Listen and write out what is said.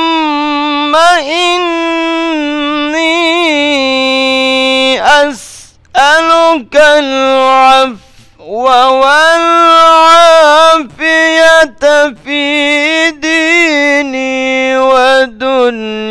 اللهم إني أسألك العفو والعافية في ديني ودنياي.